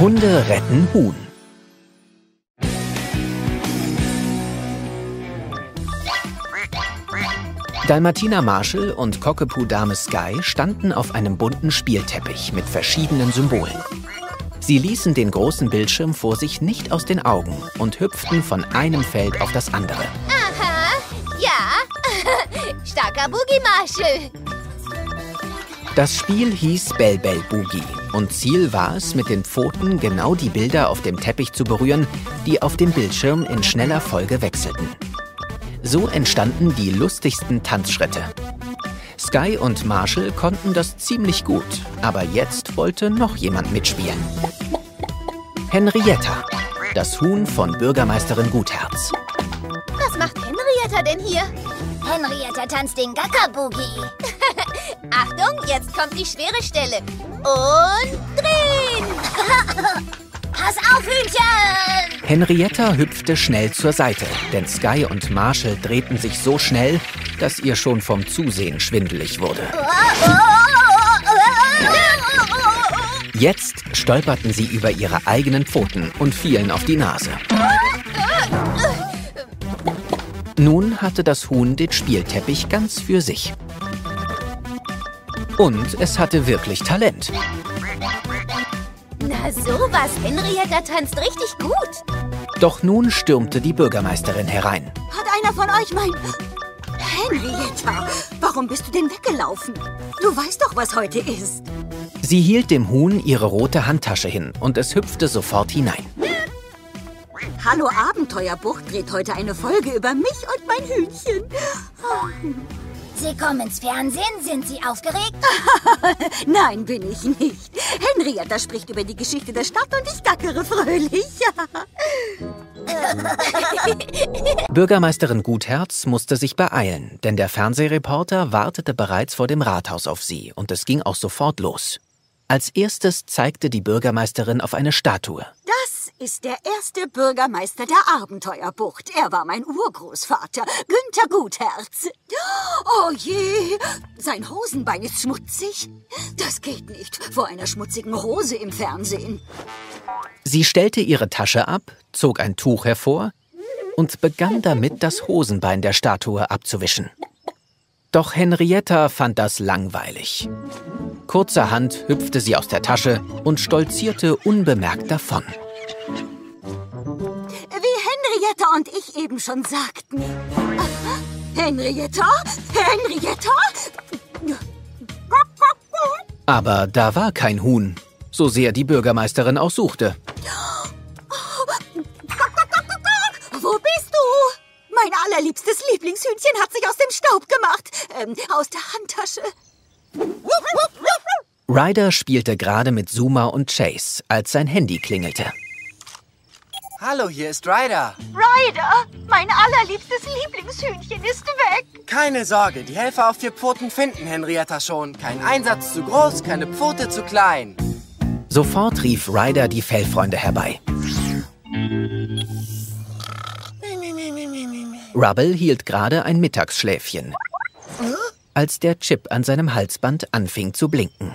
Hunde retten Huhn. Dalmatiner Marshall und Cockapoo Dame Sky standen auf einem bunten Spielteppich mit verschiedenen Symbolen. Sie ließen den großen Bildschirm vor sich nicht aus den Augen und hüpften von einem Feld auf das andere. Aha, ja. Starker Boogie Marshall. Das Spiel hieß Bell Bell Boogie und Ziel war es, mit den Pfoten genau die Bilder auf dem Teppich zu berühren, die auf dem Bildschirm in schneller Folge wechselten. So entstanden die lustigsten Tanzschritte. Sky und Marshall konnten das ziemlich gut, aber jetzt wollte noch jemand mitspielen. Henrietta, das Huhn von Bürgermeisterin Gutherz. Was macht Henrietta denn hier? Henrietta tanzt den Gacker-Boogie. Achtung, jetzt kommt die schwere Stelle. Und drehen! Pass auf, Hühnchen! Henrietta hüpfte schnell zur Seite, denn Sky und Marshall drehten sich so schnell, dass ihr schon vom Zusehen schwindelig wurde. Jetzt stolperten sie über ihre eigenen Pfoten und fielen auf die Nase. Nun hatte das Huhn den Spielteppich ganz für sich. Und es hatte wirklich Talent. Na sowas, Henrietta tanzt richtig gut. Doch nun stürmte die Bürgermeisterin herein. Hat einer von euch mein... Henrietta, warum bist du denn weggelaufen? Du weißt doch, was heute ist. Sie hielt dem Huhn ihre rote Handtasche hin und es hüpfte sofort hinein. Hallo Abenteuerbucht dreht heute eine Folge über mich und mein Hühnchen. Sie kommen ins Fernsehen. Sind Sie aufgeregt? Nein, bin ich nicht. Henrietta spricht über die Geschichte der Stadt und ich gackere fröhlich. Bürgermeisterin Gutherz musste sich beeilen, denn der Fernsehreporter wartete bereits vor dem Rathaus auf sie und es ging auch sofort los. Als erstes zeigte die Bürgermeisterin auf eine Statue. Ist der erste Bürgermeister der Abenteuerbucht. Er war mein Urgroßvater, Günther Gutherz. Oh je, sein Hosenbein ist schmutzig. Das geht nicht vor einer schmutzigen Hose im Fernsehen. Sie stellte ihre Tasche ab, zog ein Tuch hervor und begann damit, das Hosenbein der Statue abzuwischen. Doch Henrietta fand das langweilig. Kurzerhand hüpfte sie aus der Tasche und stolzierte unbemerkt davon. Und ich eben schon sagten. Henrietta? Henrietta? Aber da war kein Huhn, so sehr die Bürgermeisterin auch suchte. Wo bist du? Mein allerliebstes Lieblingshühnchen hat sich aus dem Staub gemacht. Ähm, aus der Handtasche. Ryder spielte gerade mit Zuma und Chase, als sein Handy klingelte. Hallo, hier ist Ryder. Ryder, mein allerliebstes Lieblingshühnchen ist weg. Keine Sorge, die Helfer auf vier Pfoten finden Henrietta schon. Kein Einsatz zu groß, keine Pfote zu klein. Sofort rief Ryder die Fellfreunde herbei. Rubble hielt gerade ein Mittagsschläfchen, als der Chip an seinem Halsband anfing zu blinken.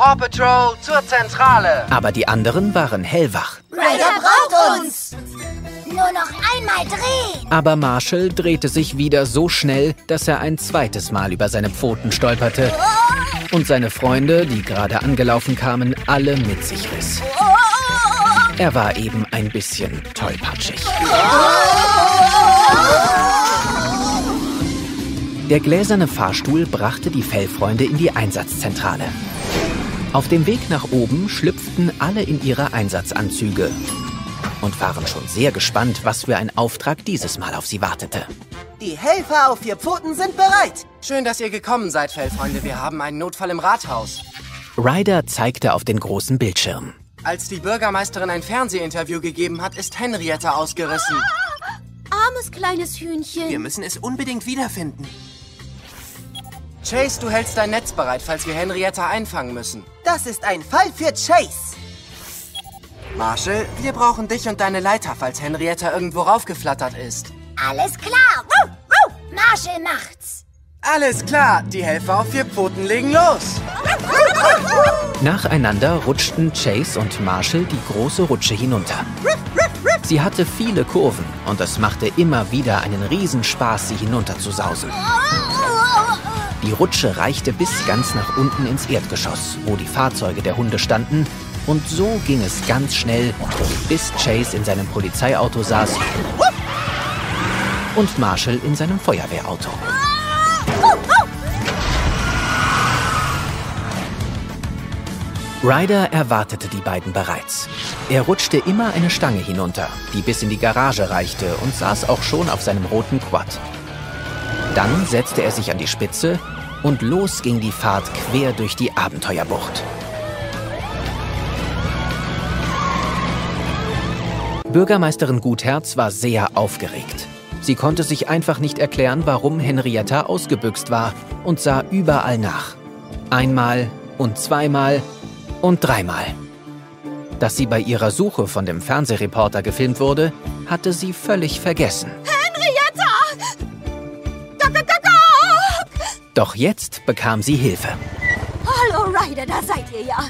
Paw Patrol zur Zentrale. Aber die anderen waren hellwach. Ryder braucht uns! Nur noch einmal drehen! Aber Marshall drehte sich wieder so schnell, dass er ein zweites Mal über seine Pfoten stolperte und seine Freunde, die gerade angelaufen kamen, alle mit sich riss. Er war eben ein bisschen tollpatschig. Der gläserne Fahrstuhl brachte die Fellfreunde in die Einsatzzentrale. Auf dem Weg nach oben schlüpften alle in ihre Einsatzanzüge und waren schon sehr gespannt, was für ein Auftrag dieses Mal auf sie wartete. Die Helfer auf vier Pfoten sind bereit. Schön, dass ihr gekommen seid, Fellfreunde. Wir haben einen Notfall im Rathaus. Ryder zeigte auf den großen Bildschirm. Als die Bürgermeisterin ein Fernsehinterview gegeben hat, ist Henrietta ausgerissen. Armes kleines Hühnchen. Wir müssen es unbedingt wiederfinden. Chase, du hältst dein Netz bereit, falls wir Henrietta einfangen müssen. Das ist ein Fall für Chase. Marshall, wir brauchen dich und deine Leiter, falls Henrietta irgendwo raufgeflattert ist. Alles klar! Wuh, wuh. Marshall macht's! Alles klar, die Helfer auf vier Pfoten legen los. Nacheinander rutschten Chase und Marshall die große Rutsche hinunter. Sie hatte viele Kurven und es machte immer wieder einen Riesenspaß, sie hinunter zu sausen. Die Rutsche reichte bis ganz nach unten ins Erdgeschoss, wo die Fahrzeuge der Hunde standen. Und so ging es ganz schnell, bis Chase in seinem Polizeiauto saß und Marshall in seinem Feuerwehrauto. Ryder erwartete die beiden bereits. Er rutschte immer eine Stange hinunter, die bis in die Garage reichte und saß auch schon auf seinem roten Quad. Dann setzte er sich an die Spitze und los ging die Fahrt quer durch die Abenteuerbucht. Bürgermeisterin Gutherz war sehr aufgeregt. Sie konnte sich einfach nicht erklären, warum Henrietta ausgebüxt war und sah überall nach. Einmal und zweimal und dreimal. Dass sie bei ihrer Suche von dem Fernsehreporter gefilmt wurde, hatte sie völlig vergessen. Henrietta! Doch jetzt bekam sie Hilfe. Hallo, Ryder, da seid ihr ja.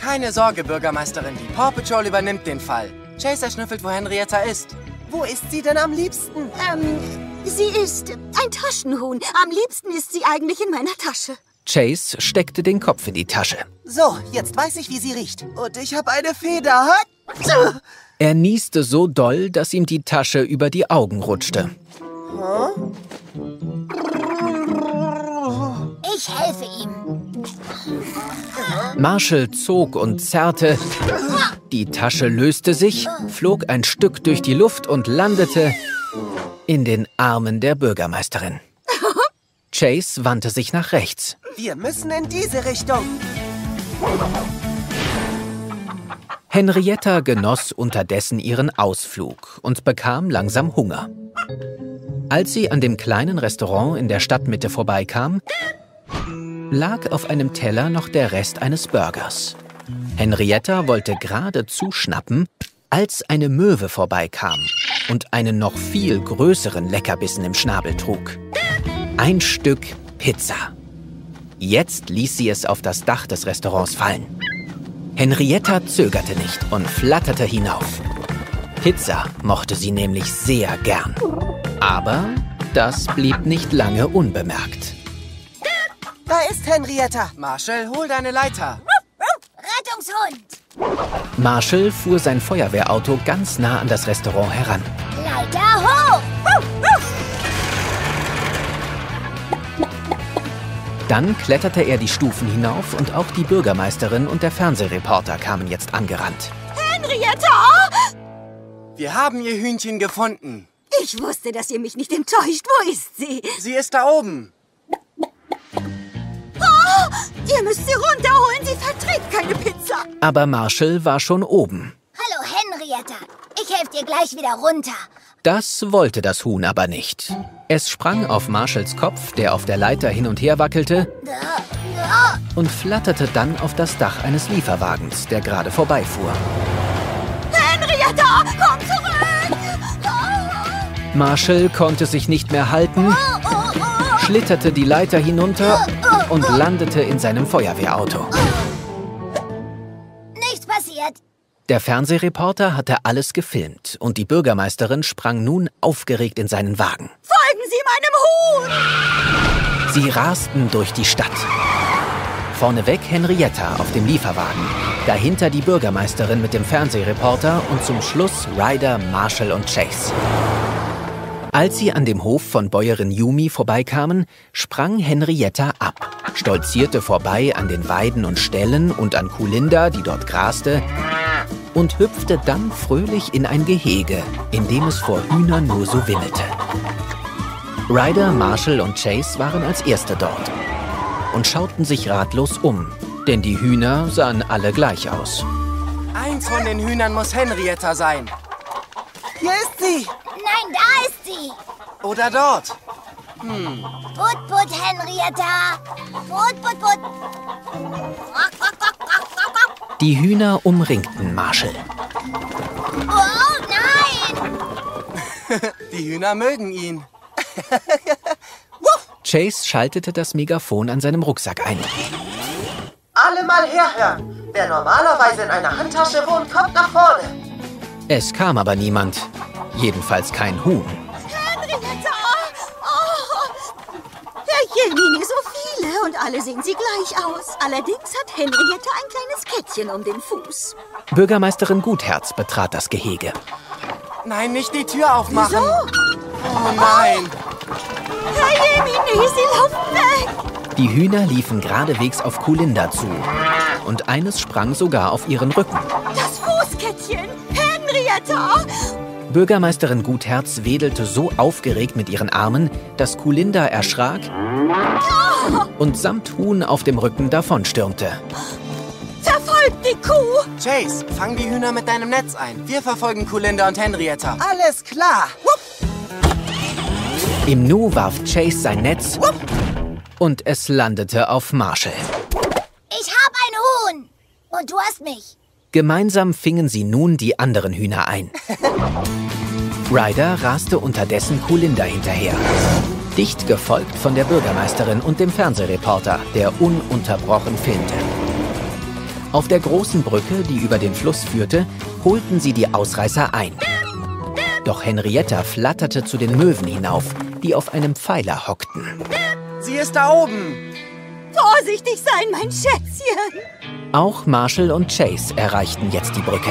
Keine Sorge, Bürgermeisterin. Die Paw Patrol übernimmt den Fall. Chase erschnüffelt, wo Henrietta ist. Wo ist sie denn am liebsten? Ähm, sie ist ein Taschenhuhn. Am liebsten ist sie eigentlich in meiner Tasche. Chase steckte den Kopf in die Tasche. So, jetzt weiß ich, wie sie riecht. Und ich habe eine Feder. Er nieste so doll, dass ihm die Tasche über die Augen rutschte. Ich helfe ihm. Marshall zog und zerrte. Die Tasche löste sich, flog ein Stück durch die Luft und landete in den Armen der Bürgermeisterin. Chase wandte sich nach rechts. Wir müssen in diese Richtung. Henrietta genoss unterdessen ihren Ausflug und bekam langsam Hunger. Als sie an dem kleinen Restaurant in der Stadtmitte vorbeikam, lag auf einem Teller noch der Rest eines Burgers. Henrietta wollte gerade zuschnappen, als eine Möwe vorbeikam und einen noch viel größeren Leckerbissen im Schnabel trug. Ein Stück Pizza. Jetzt ließ sie es auf das Dach des Restaurants fallen. Henrietta zögerte nicht und flatterte hinauf. Pizza mochte sie nämlich sehr gern. Aber das blieb nicht lange unbemerkt. Da ist Henrietta. Marshall, hol deine Leiter. Rettungshund. Marshall fuhr sein Feuerwehrauto ganz nah an das Restaurant heran. Leiter hoch. Dann kletterte er die Stufen hinauf und auch die Bürgermeisterin und der Fernsehreporter kamen jetzt angerannt. Henrietta! Wir haben ihr Hühnchen gefunden. Ich wusste, dass ihr mich nicht enttäuscht. Wo ist sie? Sie ist da oben. Ihr müsst sie runterholen. Sie verträgt keine Pizza. Aber Marshall war schon oben. Hallo, Henrietta. Ich helfe dir gleich wieder runter. Das wollte das Huhn aber nicht. Es sprang auf Marshalls Kopf, der auf der Leiter hin und her wackelte, und flatterte dann auf das Dach eines Lieferwagens, der gerade vorbeifuhr. Henrietta, komm zurück! Marshall konnte sich nicht mehr halten, schlitterte die Leiter hinunter und landete in seinem Feuerwehrauto. Nichts passiert. Der Fernsehreporter hatte alles gefilmt und die Bürgermeisterin sprang nun aufgeregt in seinen Wagen. Folgen Sie meinem Huhn! Sie rasten durch die Stadt. Vorneweg Henrietta auf dem Lieferwagen, dahinter die Bürgermeisterin mit dem Fernsehreporter und zum Schluss Ryder, Marshall und Chase. Als sie an dem Hof von Bäuerin Yumi vorbeikamen, sprang Henrietta ab, stolzierte vorbei an den Weiden und Ställen und an Kulinda, die dort graste, und hüpfte dann fröhlich in ein Gehege, in dem es vor Hühnern nur so wimmelte. Ryder, Marshall und Chase waren als Erste dort und schauten sich ratlos um, denn die Hühner sahen alle gleich aus. Eins von den Hühnern muss Henrietta sein. Hier ist sie. Nein, da ist sie. Oder dort. Put, put, Henrietta. Put, put, put. Die Hühner umringten Marshall. Oh, nein. Die Hühner mögen ihn. Chase schaltete das Megafon an seinem Rucksack ein. Alle mal herhören. Wer normalerweise in einer Handtasche wohnt, kommt nach vorne. Es kam aber niemand. Jedenfalls kein Huhn. Henrietta! Oh. Herr Jemine, so viele und alle sehen sie gleich aus. Allerdings hat Henrietta ein kleines Kettchen um den Fuß. Bürgermeisterin Gutherz betrat das Gehege. Nein, nicht die Tür aufmachen. Wieso? Oh nein. Herr Jemine, sie laufen weg. Die Hühner liefen geradewegs auf Kulinda zu. Und eines sprang sogar auf ihren Rücken. Henrietta! Bürgermeisterin Gutherz wedelte so aufgeregt mit ihren Armen, dass Kulinda erschrak und samt Huhn auf dem Rücken davonstürmte. Verfolgt die Kuh! Chase, fang die Hühner mit deinem Netz ein. Wir verfolgen Kulinda und Henrietta. Alles klar. Im Nu warf Chase sein Netz und es landete auf Marshall. Ich hab ein Huhn. Und du hast mich. Gemeinsam fingen sie nun die anderen Hühner ein. Ryder raste unterdessen Kulinda hinterher. Dicht gefolgt von der Bürgermeisterin und dem Fernsehreporter, der ununterbrochen filmte. Auf der großen Brücke, die über den Fluss führte, holten sie die Ausreißer ein. Doch Henrietta flatterte zu den Möwen hinauf, die auf einem Pfeiler hockten. Sie ist da oben. Vorsichtig sein, mein Schätzchen! Auch Marshall und Chase erreichten jetzt die Brücke.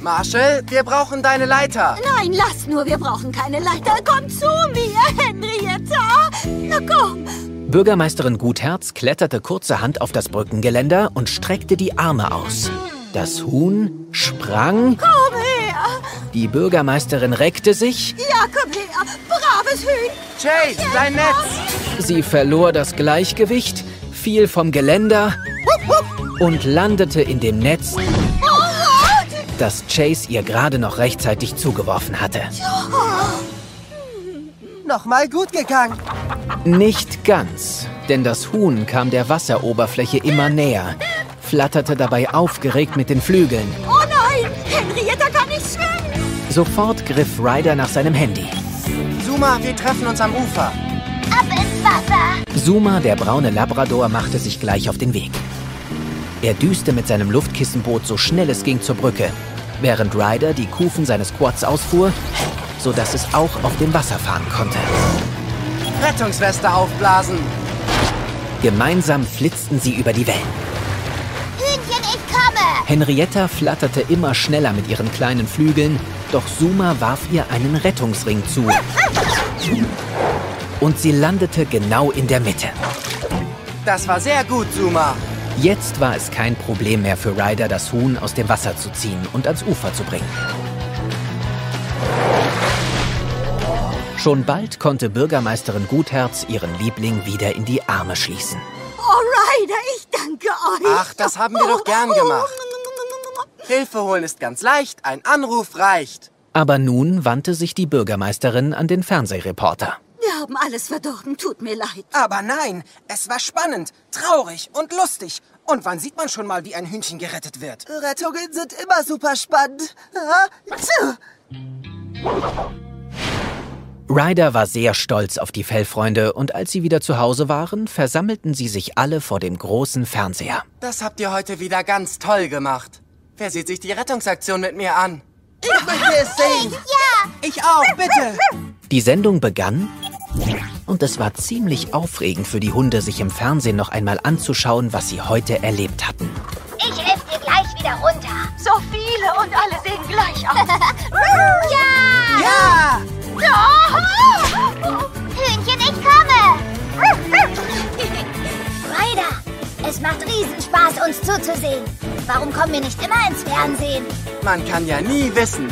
Marshall, wir brauchen deine Leiter. Nein, lass nur, wir brauchen keine Leiter. Komm zu mir, Henrietta! Na komm! Bürgermeisterin Gutherz kletterte kurzerhand auf das Brückengeländer und streckte die Arme aus. Das Huhn sprang, Komm her! die Bürgermeisterin reckte sich, Ja, komm her! Braves Hühn! Chase, dein Netz. sie verlor das Gleichgewicht, fiel vom Geländer und landete in dem Netz, das Chase ihr gerade noch rechtzeitig zugeworfen hatte. Nochmal gut gegangen. Nicht ganz, denn das Huhn kam der Wasseroberfläche immer näher, flatterte dabei aufgeregt mit den Flügeln. Oh nein! Henrietta kann nicht schwimmen! Sofort griff Ryder nach seinem Handy. Zuma, wir treffen uns am Ufer. Ab ins Wasser. Zuma, der braune Labrador, machte sich gleich auf den Weg. Er düste mit seinem Luftkissenboot so schnell es ging zur Brücke, während Ryder die Kufen seines Quads ausfuhr, sodass es auch auf dem Wasser fahren konnte. Rettungsweste aufblasen. Gemeinsam flitzten sie über die Wellen. Hühnchen, ich komme. Henrietta flatterte immer schneller mit ihren kleinen Flügeln, doch Zuma warf ihr einen Rettungsring zu. Und sie landete genau in der Mitte. Das war sehr gut, Zuma. Jetzt war es kein Problem mehr für Ryder, das Huhn aus dem Wasser zu ziehen und ans Ufer zu bringen. Schon bald konnte Bürgermeisterin Gutherz ihren Liebling wieder in die Arme schließen. Oh, Ryder, ich danke euch! Ach, das haben wir doch gern gemacht. Hilfe holen ist ganz leicht, ein Anruf reicht. Aber nun wandte sich die Bürgermeisterin an den Fernsehreporter. Wir haben alles verdorben, tut mir leid. Aber nein, es war spannend, traurig und lustig. Und wann sieht man schon mal, wie ein Hühnchen gerettet wird? Rettungen sind immer super spannend. Ryder war sehr stolz auf die Fellfreunde und als sie wieder zu Hause waren, versammelten sie sich alle vor dem großen Fernseher. Das habt ihr heute wieder ganz toll gemacht. Wer sieht sich die Rettungsaktion mit mir an? Ich möchte es sehen. Ja. Ich auch, bitte. Die Sendung begann und es war ziemlich aufregend für die Hunde, sich im Fernsehen noch einmal anzuschauen, was sie heute erlebt hatten. Ich helfe dir gleich wieder runter. So viele und alle sehen gleich aus. ja. Ja! Hühnchen, ich komme. Ryder, es macht Riesenspaß, uns zuzusehen. Warum kommen wir nicht immer ins Fernsehen? Man kann ja nie wissen.